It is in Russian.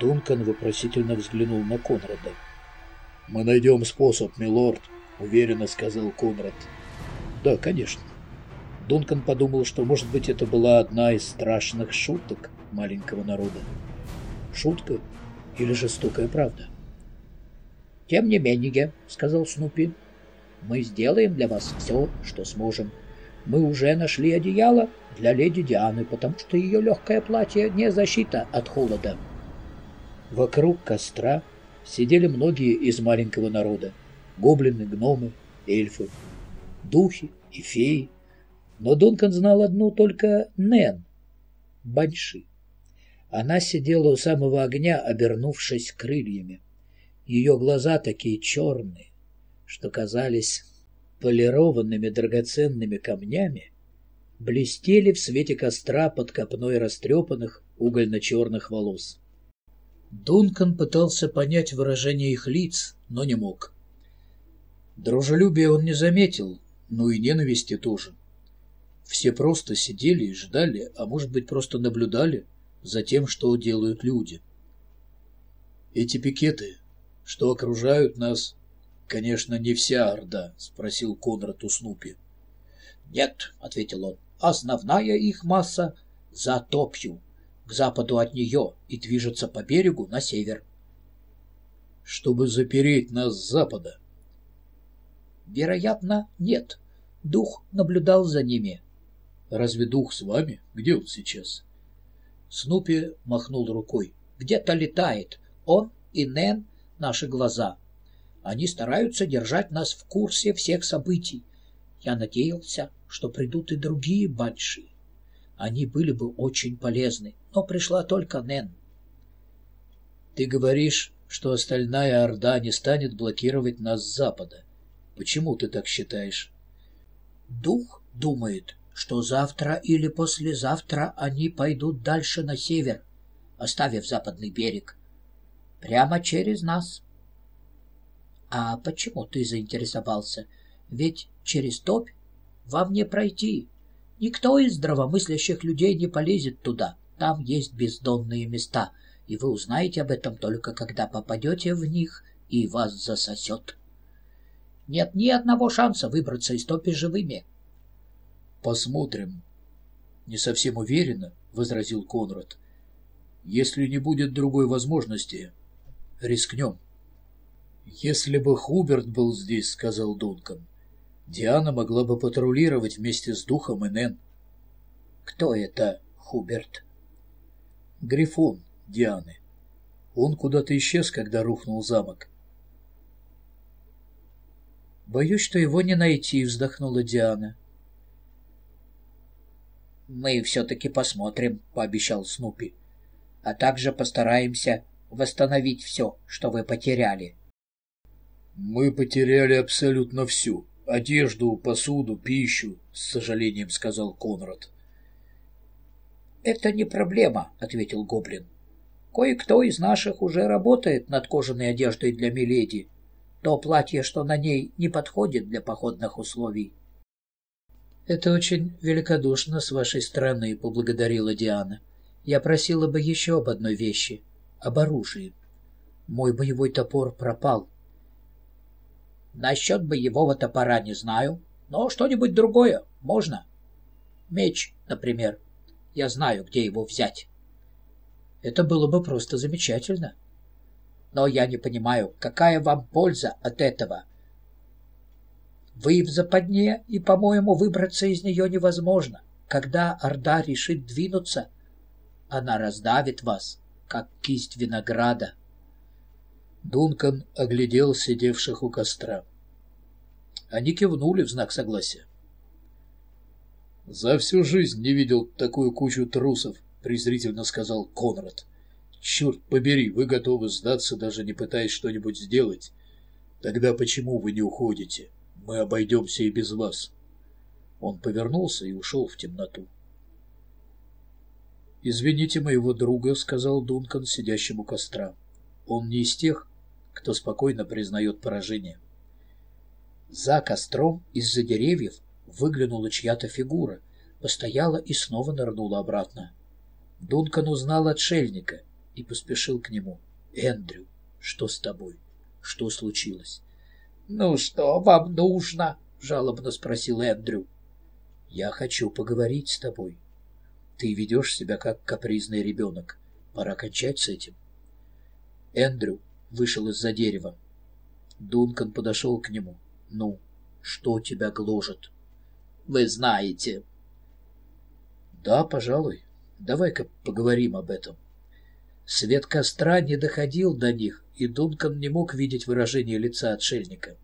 Дункан вопросительно взглянул на Конрада. «Мы найдем способ, милорд», — уверенно сказал Конрад. «Да, конечно». Дункан подумал, что, может быть, это была одна из страшных шуток маленького народа. Шутка или жестокая правда? «Тем не менее», — сказал Снупи, — «мы сделаем для вас все, что сможем. Мы уже нашли одеяло для леди Дианы, потому что ее легкое платье не защита от холода». Вокруг костра сидели многие из маленького народа. Гоблины, гномы, эльфы, духи и феи. Но Дункан знал одну только Нэн, Банши. Она сидела у самого огня, обернувшись крыльями. Ее глаза такие черные, что казались полированными драгоценными камнями, блестели в свете костра под копной растрепанных угольно-черных волос. Дункан пытался понять выражение их лиц, но не мог. Дружелюбия он не заметил, но и ненависти тоже. Все просто сидели и ждали, а может быть просто наблюдали за тем, что делают люди. Эти пикеты что окружают нас, конечно, не вся Орда, — спросил Конрад у Снупи. — Нет, — ответил он, — основная их масса за топью, к западу от нее, и движется по берегу на север. — Чтобы запереть нас с запада? — Вероятно, нет. Дух наблюдал за ними. — Разве дух с вами? Где он сейчас? Снупи махнул рукой. — Где-то летает. Он и Нэн наши глаза. Они стараются держать нас в курсе всех событий. Я надеялся, что придут и другие большие. Они были бы очень полезны, но пришла только Нэн. Ты говоришь, что остальная Орда не станет блокировать нас с запада. Почему ты так считаешь? Дух думает, что завтра или послезавтра они пойдут дальше на север, оставив западный берег. Прямо через нас. А почему ты заинтересовался? Ведь через топь вам не пройти. Никто из здравомыслящих людей не полезет туда. Там есть бездонные места, и вы узнаете об этом только когда попадете в них и вас засосет. Нет ни одного шанса выбраться из топи живыми. Посмотрим. Не совсем уверенно, — возразил Конрад. Если не будет другой возможности, Рискнем. Если бы Хуберт был здесь, сказал Дункан, Диана могла бы патрулировать вместе с духом и Нэн. Кто это Хуберт? Грифон Дианы. Он куда-то исчез, когда рухнул замок. «Боюсь, что его не найти», — вздохнула Диана. «Мы все-таки посмотрим», — пообещал Снупи. «А также постараемся восстановить все, что вы потеряли. Мы потеряли абсолютно всю. Одежду, посуду, пищу, с сожалением сказал Конрад. Это не проблема, ответил Гоблин. Кое-кто из наших уже работает над кожаной одеждой для Миледи. То платье, что на ней, не подходит для походных условий. «Это очень великодушно с вашей стороны», — поблагодарила Диана. «Я просила бы еще об одной вещи об оружии. Мой боевой топор пропал. Насчет боевого топора не знаю, но что-нибудь другое можно. Меч, например. Я знаю, где его взять. Это было бы просто замечательно. Но я не понимаю, какая вам польза от этого? Вы в западне, и, по-моему, выбраться из нее невозможно. Когда Орда решит двинуться, она раздавит вас как кисть винограда. Дункан оглядел сидевших у костра. Они кивнули в знак согласия. «За всю жизнь не видел такую кучу трусов», — презрительно сказал Конрад. «Черт побери, вы готовы сдаться, даже не пытаясь что-нибудь сделать. Тогда почему вы не уходите? Мы обойдемся и без вас». Он повернулся и ушел в темноту. «Извините моего друга», — сказал Дункан, сидящему костра. «Он не из тех, кто спокойно признает поражение». За костром из-за деревьев выглянула чья-то фигура, постояла и снова нырнула обратно. Дункан узнал отшельника, и поспешил к нему. «Эндрю, что с тобой? Что случилось?» «Ну что вам нужно?» — жалобно спросил Эндрю. «Я хочу поговорить с тобой. Ты ведешь себя как капризный ребенок. Пора кончать с этим». Эндрю вышел из-за дерева. Дункан подошел к нему. «Ну, что тебя гложет?» «Вы знаете». «Да, пожалуй. Давай-ка поговорим об этом». Свет костра не доходил до них, и Дункан не мог видеть выражение лица отшельника.